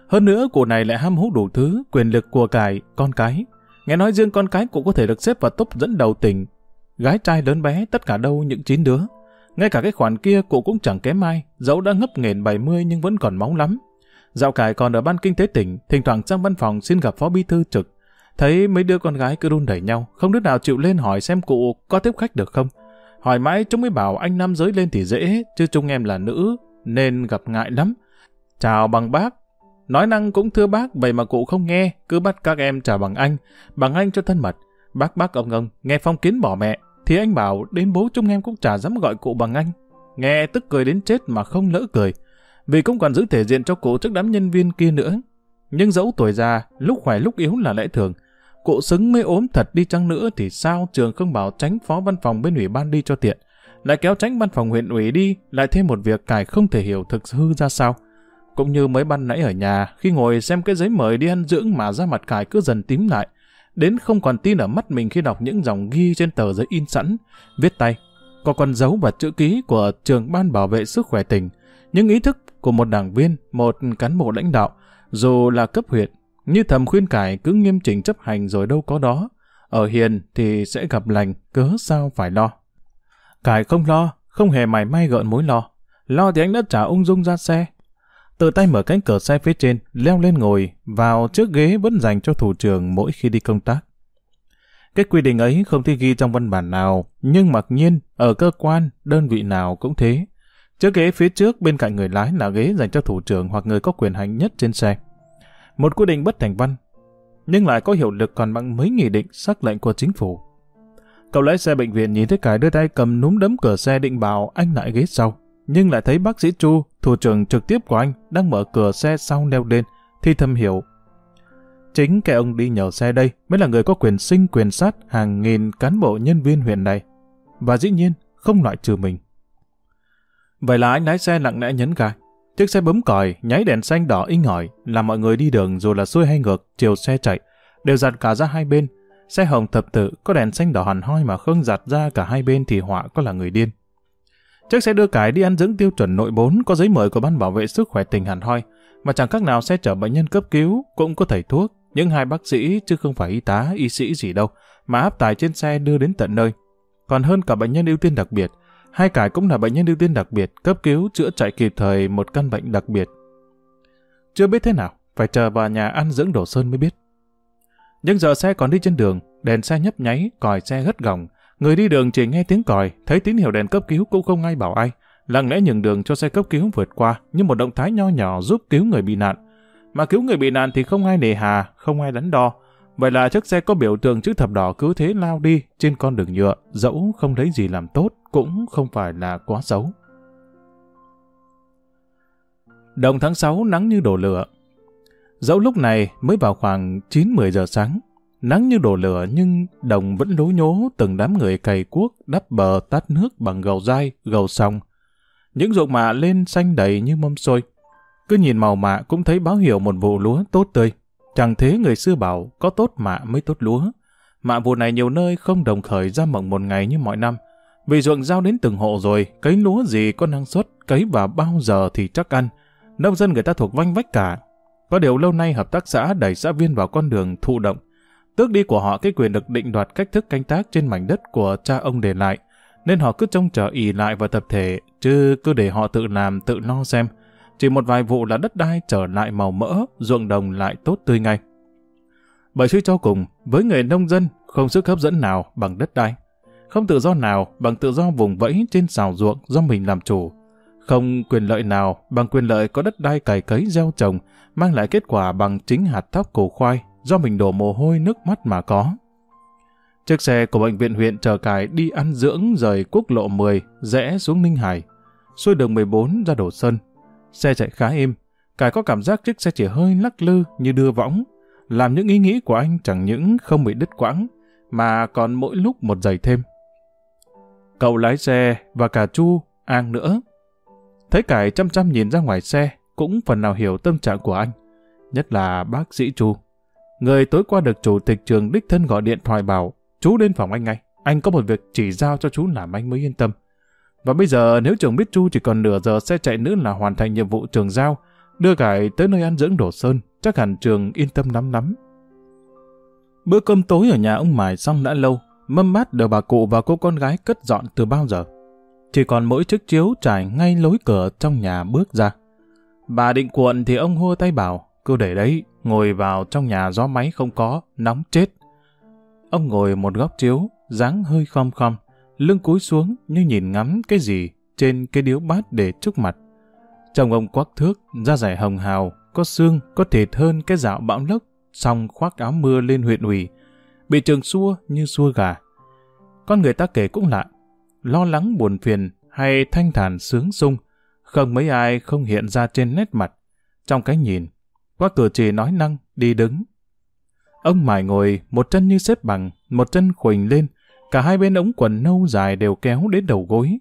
Hơn nữa, cụ này lại ham hút đủ thứ, quyền lực của cải, con cái. Nghe nói riêng con cái cũng có thể được xếp vào top dẫn đầu tỉnh. Gái trai lớn bé, tất cả đâu những chín đứa. Ngay cả cái khoản kia cụ cũng chẳng kém ai, dẫu đã ngấp nghền 70 nhưng vẫn còn máu lắm. Dạo cải còn ở ban kinh tế tỉnh, thỉnh thoảng sang văn phòng xin gặp phó bí thư trực. Thấy mấy đứa con gái cứ run đẩy nhau, không đứa nào chịu lên hỏi xem cụ có tiếp khách được không. Hỏi mãi chúng mới bảo anh nam giới lên thì dễ, chứ chúng em là nữ, nên gặp ngại lắm. Chào bằng bác. Nói năng cũng thưa bác, vậy mà cụ không nghe, cứ bắt các em chào bằng anh, bằng anh cho thân mật. Bác bác ông ông, nghe phong kiến bỏ mẹ, thì anh bảo đến bố chúng em cũng chả dám gọi cụ bằng anh. Nghe tức cười đến chết mà không lỡ cười, vì cũng còn giữ thể diện cho cụ trước đám nhân viên kia nữa. Nhưng dẫu tuổi già, lúc khỏe lúc yếu là lẽ thường, cụ xứng mới ốm thật đi chăng nữa thì sao trường không bảo tránh phó văn phòng bên ủy ban đi cho tiện. Lại kéo tránh văn phòng huyện ủy đi, lại thêm một việc cải không thể hiểu thực hư ra sao. Cũng như mới ban nãy ở nhà, khi ngồi xem cái giấy mời đi ăn dưỡng mà ra mặt cải cứ dần tím lại, đến không còn tin ở mắt mình khi đọc những dòng ghi trên tờ giấy in sẵn, viết tay. Có con dấu và chữ ký của trường ban bảo vệ sức khỏe tỉnh, những ý thức của một đảng viên, một cán bộ lãnh đạo, dù là cấp huyện, như thầm khuyên cải cứ nghiêm chỉnh chấp hành rồi đâu có đó. Ở hiền thì sẽ gặp lành, cớ sao phải lo. Cải không lo, không hề mảy may gợn mối lo. Lo thì anh đã trả ung dung ra xe. Tự tay mở cánh cửa xe phía trên, leo lên ngồi, vào trước ghế vẫn dành cho thủ trưởng mỗi khi đi công tác. Cái quy định ấy không thể ghi trong văn bản nào, nhưng mặc nhiên, ở cơ quan, đơn vị nào cũng thế. Chiếc ghế phía trước bên cạnh người lái là ghế dành cho thủ trưởng hoặc người có quyền hành nhất trên xe. Một quy định bất thành văn, nhưng lại có hiệu lực còn bằng mấy nghị định sắc lệnh của chính phủ. Cậu lái xe bệnh viện nhìn thấy cái đưa tay cầm núm đấm cửa xe định bảo anh lại ghế sau, nhưng lại thấy bác sĩ Chu, thủ trưởng trực tiếp của anh, đang mở cửa xe sau leo lên, thì thầm hiểu. Chính cái ông đi nhờ xe đây mới là người có quyền sinh quyền sát hàng nghìn cán bộ nhân viên huyện này. Và dĩ nhiên, không loại trừ mình. Vậy là anh lái xe lặng lẽ nhấn ga. Chiếc xe bấm còi, nháy đèn xanh đỏ inh ỏi, làm mọi người đi đường dù là xuôi hay ngược, chiều xe chạy, đều giặt cả ra hai bên. Xe hồng thập tự có đèn xanh đỏ hẳn hoi mà không giặt ra cả hai bên thì họa có là người điên. Chiếc xe đưa cải đi ăn dưỡng tiêu chuẩn nội 4 có giấy mời của ban bảo vệ sức khỏe tỉnh hẳn hoi, mà chẳng các nào xe chở bệnh nhân cấp cứu cũng có thầy thuốc, những hai bác sĩ chứ không phải y tá, y sĩ gì đâu, mà áp tải trên xe đưa đến tận nơi. Còn hơn cả bệnh nhân ưu tiên đặc biệt, Hai cải cũng là bệnh nhân ưu tiên đặc biệt, cấp cứu, chữa chạy kịp thời một căn bệnh đặc biệt. Chưa biết thế nào, phải chờ vào nhà ăn dưỡng đổ sơn mới biết. Nhưng giờ xe còn đi trên đường, đèn xe nhấp nháy, còi xe gất gỏng. Người đi đường chỉ nghe tiếng còi, thấy tín hiệu đèn cấp cứu cũng không ai bảo ai. Lặng lẽ nhường đường cho xe cấp cứu vượt qua như một động thái nho nhỏ giúp cứu người bị nạn. Mà cứu người bị nạn thì không ai nề hà, không ai đắn đo. Vậy là chiếc xe có biểu tượng chữ thập đỏ cứ thế lao đi trên con đường nhựa, dẫu không lấy gì làm tốt, cũng không phải là quá xấu. Đồng tháng 6 nắng như đổ lửa. Dẫu lúc này mới vào khoảng 9-10 giờ sáng, nắng như đổ lửa nhưng đồng vẫn lố nhố từng đám người cày cuốc đắp bờ tát nước bằng gầu dai, gầu sông, Những ruộng mạ lên xanh đầy như mâm xôi. Cứ nhìn màu mạ cũng thấy báo hiệu một vụ lúa tốt tươi. Chẳng thế người xưa bảo có tốt mạ mới tốt lúa. Mạ vụ này nhiều nơi không đồng khởi ra mộng một ngày như mọi năm. Vì ruộng giao đến từng hộ rồi, cấy lúa gì có năng suất, cấy vào bao giờ thì chắc ăn. Nông dân người ta thuộc vanh vách cả. Có điều lâu nay hợp tác xã đẩy xã viên vào con đường thụ động, tước đi của họ cái quyền được định đoạt cách thức canh tác trên mảnh đất của cha ông để lại, nên họ cứ trông chờ ỉ lại vào tập thể, chứ cứ để họ tự làm tự lo xem. Chỉ một vài vụ là đất đai trở lại màu mỡ, ruộng đồng lại tốt tươi ngay. Bởi suy cho cùng, với người nông dân, không sức hấp dẫn nào bằng đất đai. Không tự do nào bằng tự do vùng vẫy trên xào ruộng do mình làm chủ. Không quyền lợi nào bằng quyền lợi có đất đai cày cấy gieo trồng, mang lại kết quả bằng chính hạt thóc củ khoai do mình đổ mồ hôi nước mắt mà có. Chiếc xe của bệnh viện huyện chờ cải đi ăn dưỡng rời quốc lộ 10, rẽ xuống Ninh Hải, xuôi đường 14 ra Đổ Sơn. Xe chạy khá êm, cải có cảm giác chiếc xe chỉ hơi lắc lư như đưa võng, làm những ý nghĩ của anh chẳng những không bị đứt quãng, mà còn mỗi lúc một giày thêm. Cậu lái xe và cả Chu, An nữa. Thấy cải chăm chăm nhìn ra ngoài xe, cũng phần nào hiểu tâm trạng của anh, nhất là bác sĩ Chu. Người tối qua được chủ tịch trường đích thân gọi điện thoại bảo, chú đến phòng anh ngay, anh có một việc chỉ giao cho chú làm anh mới yên tâm. Và bây giờ nếu trường biết Chu chỉ còn nửa giờ xe chạy nữa là hoàn thành nhiệm vụ trường giao, đưa cải tới nơi ăn dưỡng đổ sơn, chắc hẳn trường yên tâm lắm lắm. Bữa cơm tối ở nhà ông Mài xong đã lâu, mâm mát được bà cụ và cô con gái cất dọn từ bao giờ. Chỉ còn mỗi chiếc chiếu trải ngay lối cửa trong nhà bước ra. Bà định cuộn thì ông hô tay bảo, cứ để đấy, ngồi vào trong nhà gió máy không có, nóng chết. Ông ngồi một góc chiếu, dáng hơi khom khom, lưng cúi xuống như nhìn ngắm cái gì trên cái điếu bát để trước mặt. Chồng ông quắc thước, da rẻ hồng hào, có xương, có thịt hơn cái dạo bão lốc, xong khoác áo mưa lên huyện ủy, bị trường xua như xua gà. Con người ta kể cũng lạ, lo lắng buồn phiền hay thanh thản sướng sung, không mấy ai không hiện ra trên nét mặt, trong cái nhìn, qua cửa chỉ nói năng, đi đứng. Ông mải ngồi, một chân như xếp bằng, một chân khuỳnh lên, cả hai bên ống quần nâu dài đều kéo đến đầu gối.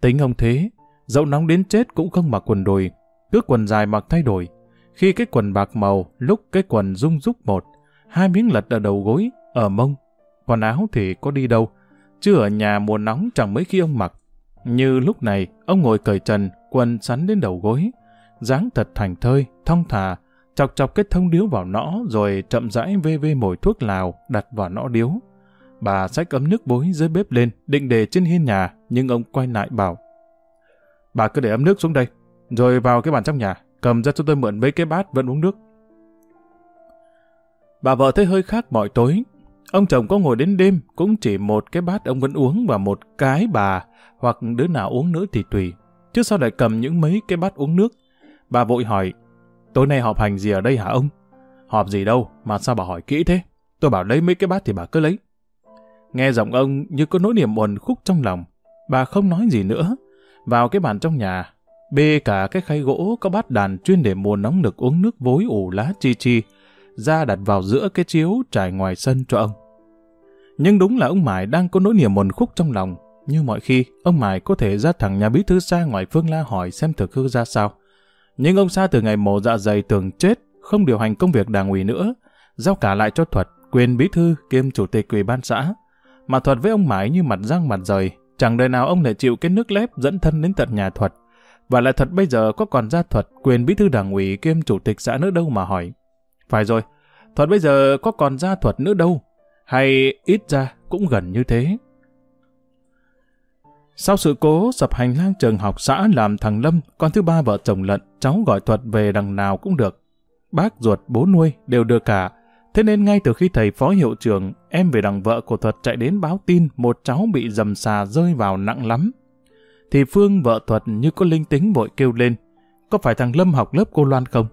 Tính ông thế, dẫu nóng đến chết cũng không mặc quần đùi, cứ quần dài mặc thay đổi. Khi cái quần bạc màu, lúc cái quần rung rúc một, hai miếng lật ở đầu gối, ở mông. Quần áo thì có đi đâu, chứ ở nhà mùa nóng chẳng mấy khi ông mặc. Như lúc này, ông ngồi cởi trần, quần sắn đến đầu gối, dáng thật thành thơi, thong thả, chọc chọc cái thông điếu vào nõ rồi chậm rãi vê vê mồi thuốc lào đặt vào nõ điếu. Bà xách ấm nước bối dưới bếp lên, định để trên hiên nhà, nhưng ông quay lại bảo. Bà cứ để ấm nước xuống đây, rồi vào cái bàn trong nhà, cầm ra cho tôi mượn mấy cái bát vẫn uống nước. Bà vợ thấy hơi khác mọi tối. Ông chồng có ngồi đến đêm, cũng chỉ một cái bát ông vẫn uống và một cái bà, hoặc đứa nào uống nữa thì tùy. Chứ sao lại cầm những mấy cái bát uống nước? Bà vội hỏi, tối nay họp hành gì ở đây hả ông? Họp gì đâu, mà sao bà hỏi kỹ thế? Tôi bảo lấy mấy cái bát thì bà cứ lấy. Nghe giọng ông như có nỗi niềm buồn khúc trong lòng. Bà không nói gì nữa. Vào cái bàn trong nhà, bê cả cái khay gỗ có bát đàn chuyên để mùa nóng nực uống nước vối ủ lá chi chi, ra đặt vào giữa cái chiếu trải ngoài sân cho ông. Nhưng đúng là ông Mải đang có nỗi niềm buồn khúc trong lòng. Như mọi khi, ông Mải có thể ra thẳng nhà bí thư xa ngoài Phương La hỏi xem thực hư ra sao. Nhưng ông xa từ ngày mổ dạ dày tưởng chết, không điều hành công việc đảng ủy nữa, giao cả lại cho Thuật, quyền bí thư kiêm chủ tịch ủy ban xã. Mà Thuật với ông Mãi như mặt răng mặt rời, chẳng đời nào ông lại chịu cái nước lép dẫn thân đến tận nhà Thuật. Và lại Thuật bây giờ có còn ra Thuật, quyền bí thư đảng ủy kiêm chủ tịch xã nữa đâu mà hỏi. Phải rồi, Thuật bây giờ có còn ra Thuật nữa đâu, hay ít ra cũng gần như thế. Sau sự cố sập hành lang trường học xã làm thằng Lâm, con thứ ba vợ chồng lận, cháu gọi Thuật về đằng nào cũng được. Bác ruột, bố nuôi đều được cả. Thế nên ngay từ khi thầy phó hiệu trưởng, em về đằng vợ của Thuật chạy đến báo tin một cháu bị dầm xà rơi vào nặng lắm. Thì Phương vợ Thuật như có linh tính vội kêu lên, có phải thằng Lâm học lớp cô Loan không?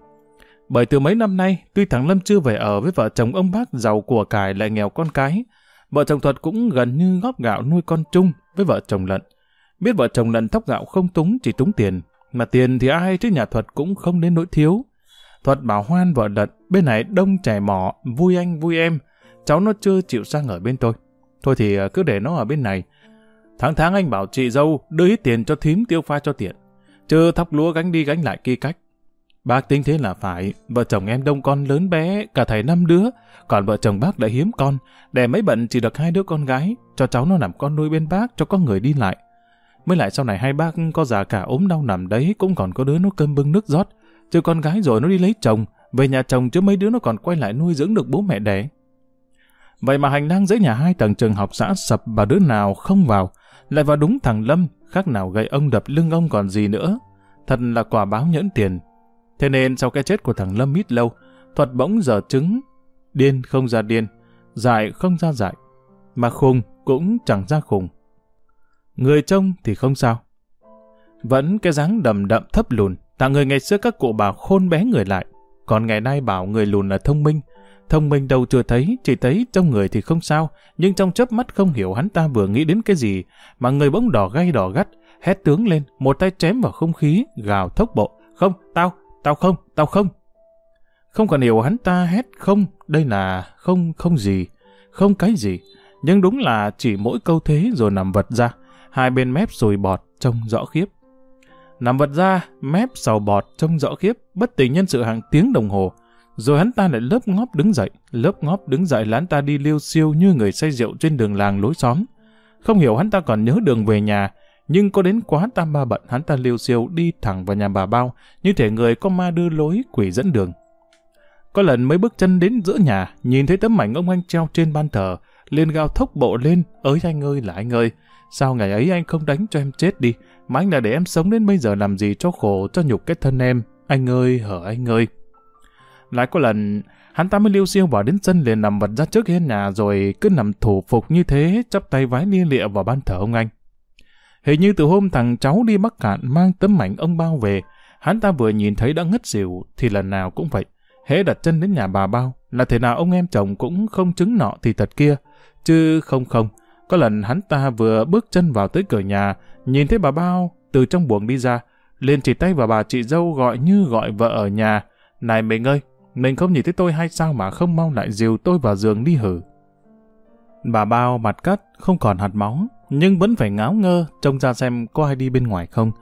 Bởi từ mấy năm nay, tuy thằng Lâm chưa về ở với vợ chồng ông bác giàu của cải lại nghèo con cái, vợ chồng Thuật cũng gần như góp gạo nuôi con chung với vợ chồng Lận. Biết vợ chồng Lận thóc gạo không túng chỉ túng tiền, mà tiền thì ai chứ nhà Thuật cũng không đến nỗi thiếu. Thuật bảo hoan vợ Lận, bên này đông trẻ mỏ, vui anh vui em, cháu nó chưa chịu sang ở bên tôi. Thôi thì ờ, cứ để nó ở bên này. Tháng tháng anh bảo chị dâu đưa ít tiền cho thím tiêu pha cho tiện. Chứ thóc lúa gánh đi gánh lại kia cách. Bác tính thế là phải, vợ chồng em đông con lớn bé, cả thầy năm đứa, còn vợ chồng bác đã hiếm con, để mấy bận chỉ được hai đứa con gái, cho cháu nó làm con nuôi bên bác, cho có người đi lại. Mới lại sau này hai bác có già cả ốm đau nằm đấy, cũng còn có đứa nó cơm bưng nước rót, chứ con gái rồi nó đi lấy chồng, về nhà chồng chứ mấy đứa nó còn quay lại nuôi dưỡng được bố mẹ đẻ. Vậy mà hành lang dưới nhà hai tầng trường học xã sập và đứa nào không vào, lại vào đúng thằng Lâm, khác nào gậy ông đập lưng ông còn gì nữa. Thật là quả báo nhẫn tiền. Thế nên sau cái chết của thằng Lâm ít lâu, thuật bỗng giờ trứng, điên không ra điên, dại không ra dại, mà khùng cũng chẳng ra khùng. Người trông thì không sao. Vẫn cái dáng đầm đậm thấp lùn, Tạng người ngày xưa các cụ bảo khôn bé người lại, còn ngày nay bảo người lùn là thông minh, Thông minh đâu chưa thấy, chỉ thấy trong người thì không sao, nhưng trong chớp mắt không hiểu hắn ta vừa nghĩ đến cái gì, mà người bỗng đỏ gay đỏ gắt, hét tướng lên, một tay chém vào không khí, gào thốc bộ. Không, tao, tao không, tao không. Không còn hiểu hắn ta hét không, đây là không, không gì, không cái gì. Nhưng đúng là chỉ mỗi câu thế rồi nằm vật ra, hai bên mép rồi bọt, trông rõ khiếp. Nằm vật ra, mép sầu bọt, trông rõ khiếp, bất tỉnh nhân sự hàng tiếng đồng hồ. Rồi hắn ta lại lớp ngóp đứng dậy, lớp ngóp đứng dậy lán ta đi liêu siêu như người say rượu trên đường làng lối xóm. Không hiểu hắn ta còn nhớ đường về nhà, nhưng có đến quá tam ba bận hắn ta liêu siêu đi thẳng vào nhà bà bao, như thể người có ma đưa lối quỷ dẫn đường. Có lần mới bước chân đến giữa nhà, nhìn thấy tấm mảnh ông anh treo trên ban thờ, liền gào thốc bộ lên, ới anh ơi là anh ơi, sao ngày ấy anh không đánh cho em chết đi, mà anh là để em sống đến bây giờ làm gì cho khổ, cho nhục cái thân em, anh ơi hở anh ơi. Lại có lần, hắn ta mới liêu siêu bỏ đến sân liền nằm vật ra trước hiên nhà rồi cứ nằm thủ phục như thế, chắp tay vái lia lịa vào ban thờ ông anh. Hình như từ hôm thằng cháu đi Bắc Cạn mang tấm mảnh ông bao về, hắn ta vừa nhìn thấy đã ngất xỉu thì lần nào cũng vậy. Hễ đặt chân đến nhà bà bao là thế nào ông em chồng cũng không chứng nọ thì thật kia. Chứ không không, có lần hắn ta vừa bước chân vào tới cửa nhà, nhìn thấy bà bao từ trong buồng đi ra, liền chỉ tay vào bà chị dâu gọi như gọi vợ ở nhà. Này mình ơi, mình không nhìn thấy tôi hay sao mà không mau lại dìu tôi vào giường đi hử. Bà bao mặt cắt, không còn hạt máu, nhưng vẫn phải ngáo ngơ, trông ra xem có ai đi bên ngoài không.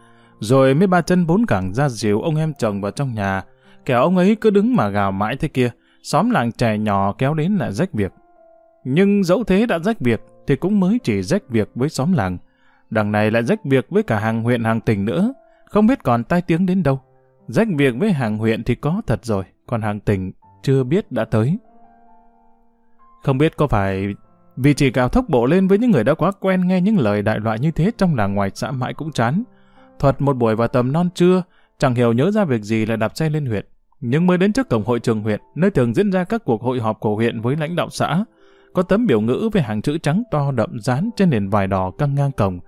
Rồi mới ba chân bốn cẳng ra dìu ông em chồng vào trong nhà, kẻo ông ấy cứ đứng mà gào mãi thế kia, xóm làng trẻ nhỏ kéo đến lại rách việc. Nhưng dẫu thế đã rách việc, thì cũng mới chỉ rách việc với xóm làng. Đằng này lại rách việc với cả hàng huyện hàng tỉnh nữa, không biết còn tai tiếng đến đâu. Rách việc với hàng huyện thì có thật rồi, còn hàng tỉnh chưa biết đã tới. Không biết có phải vì chỉ cào thốc bộ lên với những người đã quá quen nghe những lời đại loại như thế trong làng ngoài xã mãi cũng chán. Thuật một buổi vào tầm non trưa, chẳng hiểu nhớ ra việc gì là đạp xe lên huyện. Nhưng mới đến trước cổng hội trường huyện, nơi thường diễn ra các cuộc hội họp của huyện với lãnh đạo xã, có tấm biểu ngữ với hàng chữ trắng to đậm dán trên nền vải đỏ căng ngang cổng.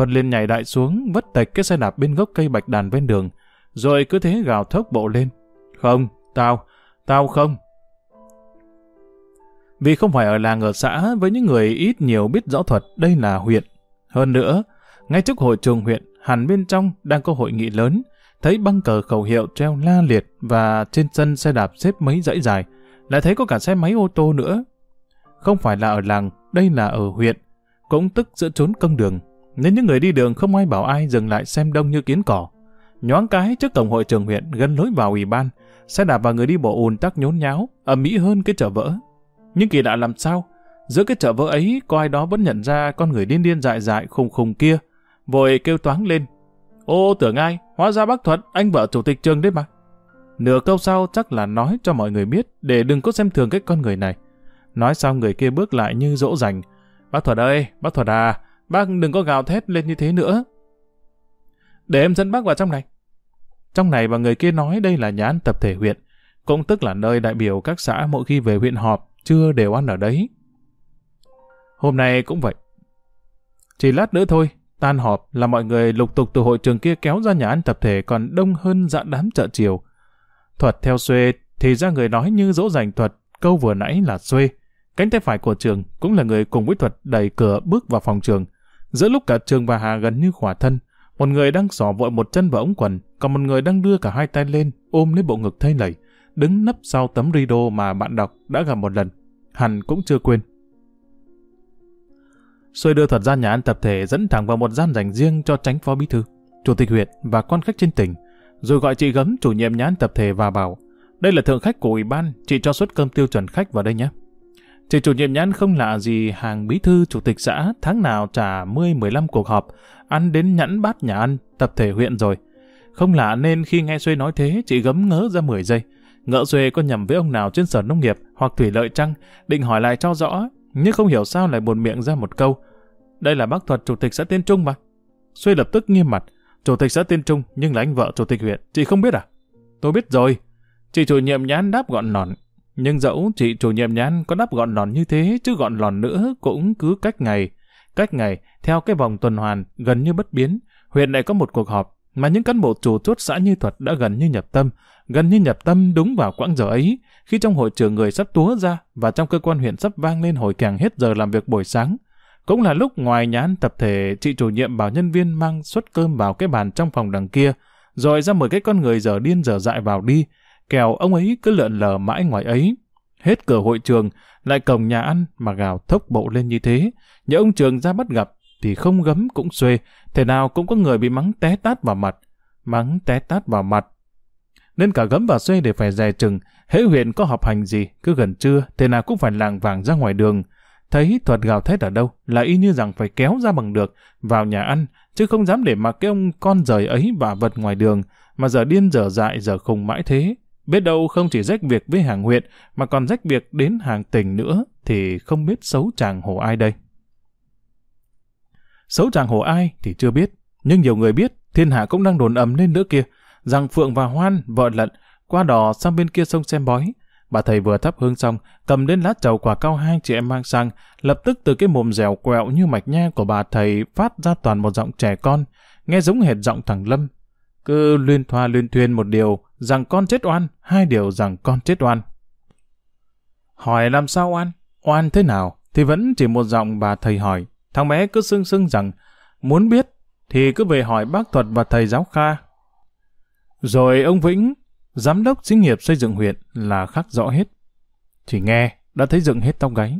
Thuật liền nhảy đại xuống, vất tạch cái xe đạp bên gốc cây bạch đàn ven đường, rồi cứ thế gào thốc bộ lên. Không, tao, tao không. Vì không phải ở làng ở xã với những người ít nhiều biết rõ thuật đây là huyện. Hơn nữa, ngay trước hội trường huyện, hẳn bên trong đang có hội nghị lớn, thấy băng cờ khẩu hiệu treo la liệt và trên sân xe đạp xếp mấy dãy dài, lại thấy có cả xe máy ô tô nữa. Không phải là ở làng, đây là ở huyện, cũng tức giữa trốn công đường, nên những người đi đường không ai bảo ai dừng lại xem đông như kiến cỏ. Nhoáng cái trước cổng hội trường huyện gần lối vào ủy ban, xe đạp và người đi bộ ùn tắc nhốn nháo, ầm mỹ hơn cái chợ vỡ. Nhưng kỳ lạ làm sao, giữa cái chợ vỡ ấy có ai đó vẫn nhận ra con người điên điên dại dại khùng khùng kia, vội kêu toáng lên. Ô tưởng ai, hóa ra bác Thuật, anh vợ chủ tịch trường đấy mà. Nửa câu sau chắc là nói cho mọi người biết để đừng có xem thường cái con người này. Nói xong người kia bước lại như dỗ dành. Bác Thuật ơi, bác Thuật à, bác đừng có gào thét lên như thế nữa. Để em dẫn bác vào trong này. Trong này và người kia nói đây là nhà ăn tập thể huyện, cũng tức là nơi đại biểu các xã mỗi khi về huyện họp, chưa đều ăn ở đấy. Hôm nay cũng vậy. Chỉ lát nữa thôi, tan họp là mọi người lục tục từ hội trường kia kéo ra nhà ăn tập thể còn đông hơn dạ đám chợ chiều. Thuật theo xuê thì ra người nói như dỗ dành thuật, câu vừa nãy là xuê. Cánh tay phải của trường cũng là người cùng với thuật đẩy cửa bước vào phòng trường. Giữa lúc cả trường và Hà gần như khỏa thân, một người đang xỏ vội một chân vào ống quần, còn một người đang đưa cả hai tay lên, ôm lấy bộ ngực thay lẩy, đứng nấp sau tấm rido mà bạn đọc đã gặp một lần. Hẳn cũng chưa quên. Xuôi đưa thuật ra nhà ăn tập thể dẫn thẳng vào một gian dành riêng cho tránh phó bí thư, chủ tịch huyện và quan khách trên tỉnh, rồi gọi chị gấm chủ nhiệm nhà ăn tập thể và bảo, đây là thượng khách của ủy ban, chị cho suất cơm tiêu chuẩn khách vào đây nhé. Chị chủ nhiệm nhãn không lạ gì hàng bí thư chủ tịch xã tháng nào trả 10-15 cuộc họp, ăn đến nhẫn bát nhà ăn, tập thể huyện rồi. Không lạ nên khi nghe Xuê nói thế, chị gấm ngớ ra 10 giây. Ngỡ Xuê có nhầm với ông nào trên sở nông nghiệp hoặc thủy lợi chăng, định hỏi lại cho rõ, nhưng không hiểu sao lại buồn miệng ra một câu. Đây là bác thuật chủ tịch xã Tiên Trung mà. Xuê lập tức nghiêm mặt. Chủ tịch xã Tiên Trung nhưng là anh vợ chủ tịch huyện. Chị không biết à? Tôi biết rồi. Chị chủ nhiệm nhán đáp gọn nọn, nhưng dẫu chị chủ nhiệm nhán có đắp gọn lòn như thế chứ gọn lòn nữa cũng cứ cách ngày. Cách ngày, theo cái vòng tuần hoàn gần như bất biến, huyện lại có một cuộc họp mà những cán bộ chủ chốt xã Như Thuật đã gần như nhập tâm, gần như nhập tâm đúng vào quãng giờ ấy, khi trong hội trường người sắp túa ra và trong cơ quan huyện sắp vang lên hồi càng hết giờ làm việc buổi sáng. Cũng là lúc ngoài nhán tập thể, chị chủ nhiệm bảo nhân viên mang suất cơm vào cái bàn trong phòng đằng kia, rồi ra mời cái con người giờ điên giờ dại vào đi, kèo ông ấy cứ lượn lờ mãi ngoài ấy. Hết cửa hội trường, lại cổng nhà ăn mà gào thốc bộ lên như thế. Nhớ ông trường ra bắt gặp, thì không gấm cũng xuê, thể nào cũng có người bị mắng té tát vào mặt. Mắng té tát vào mặt. Nên cả gấm và xuê để phải dè chừng, hễ huyện có họp hành gì, cứ gần trưa, thế nào cũng phải làng vàng ra ngoài đường. Thấy thuật gào thét ở đâu, là y như rằng phải kéo ra bằng được, vào nhà ăn, chứ không dám để mặc cái ông con rời ấy và vật ngoài đường, mà giờ điên giờ dại giờ khùng mãi thế. Biết đâu không chỉ rách việc với hàng huyện, mà còn rách việc đến hàng tỉnh nữa, thì không biết xấu chàng hồ ai đây. Xấu chàng hồ ai thì chưa biết, nhưng nhiều người biết, thiên hạ cũng đang đồn ầm lên nữa kia, rằng Phượng và Hoan, vợ lận, qua đò sang bên kia sông xem bói. Bà thầy vừa thắp hương xong, cầm đến lá trầu quả cao hai chị em mang sang, lập tức từ cái mồm dẻo quẹo như mạch nha của bà thầy phát ra toàn một giọng trẻ con, nghe giống hệt giọng thằng Lâm. Cứ luyên thoa luyên thuyên một điều, rằng con chết oan, hai điều rằng con chết oan. Hỏi làm sao oan? Oan thế nào? Thì vẫn chỉ một giọng bà thầy hỏi. Thằng bé cứ sưng sưng rằng, muốn biết thì cứ về hỏi bác thuật và thầy giáo Kha. Rồi ông Vĩnh, giám đốc xí nghiệp xây dựng huyện là khắc rõ hết. Chỉ nghe, đã thấy dựng hết tóc gáy.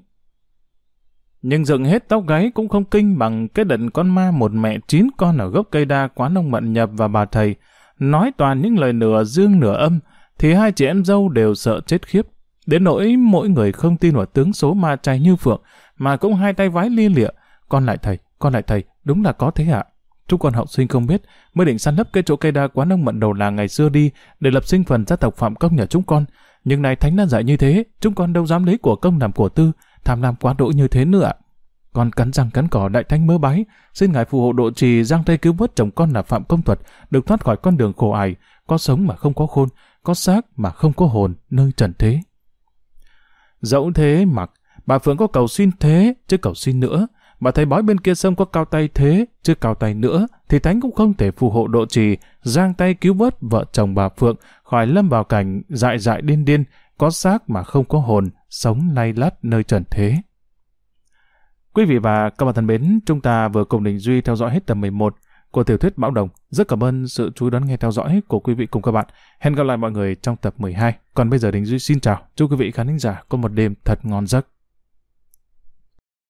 Nhưng dựng hết tóc gáy cũng không kinh bằng cái đận con ma một mẹ chín con ở gốc cây đa quán ông Mận nhập và bà thầy, nói toàn những lời nửa dương nửa âm, thì hai chị em dâu đều sợ chết khiếp. Đến nỗi mỗi người không tin vào tướng số ma chay như Phượng, mà cũng hai tay vái lia lịa. Con lại thầy, con lại thầy, đúng là có thế ạ. Chúng con học sinh không biết, mới định săn lấp cái chỗ cây đa quán ông Mận đầu làng ngày xưa đi, để lập sinh phần gia tộc phạm công nhà chúng con. Nhưng này thánh đã dạy như thế, chúng con đâu dám lấy của công làm của tư, tham lam quá độ như thế nữa. Con cắn răng cắn cỏ đại thánh mơ bái, xin ngài phù hộ độ trì giang tay cứu vớt chồng con là phạm công thuật, được thoát khỏi con đường khổ ải, có sống mà không có khôn, có xác mà không có hồn nơi trần thế. Dẫu thế mặc, bà Phượng có cầu xin thế, chứ cầu xin nữa. Bà thấy bói bên kia sông có cao tay thế, chứ cao tay nữa, thì thánh cũng không thể phù hộ độ trì, giang tay cứu vớt vợ chồng bà Phượng khỏi lâm vào cảnh dại dại điên điên, có xác mà không có hồn, sống lay lắt nơi trần thế. Quý vị và các bạn thân mến, chúng ta vừa cùng Đình Duy theo dõi hết tập 11 của tiểu thuyết Bão Đồng. Rất cảm ơn sự chú ý đón nghe theo dõi của quý vị cùng các bạn. Hẹn gặp lại mọi người trong tập 12. Còn bây giờ Đình Duy xin chào. Chúc quý vị khán giả có một đêm thật ngon giấc.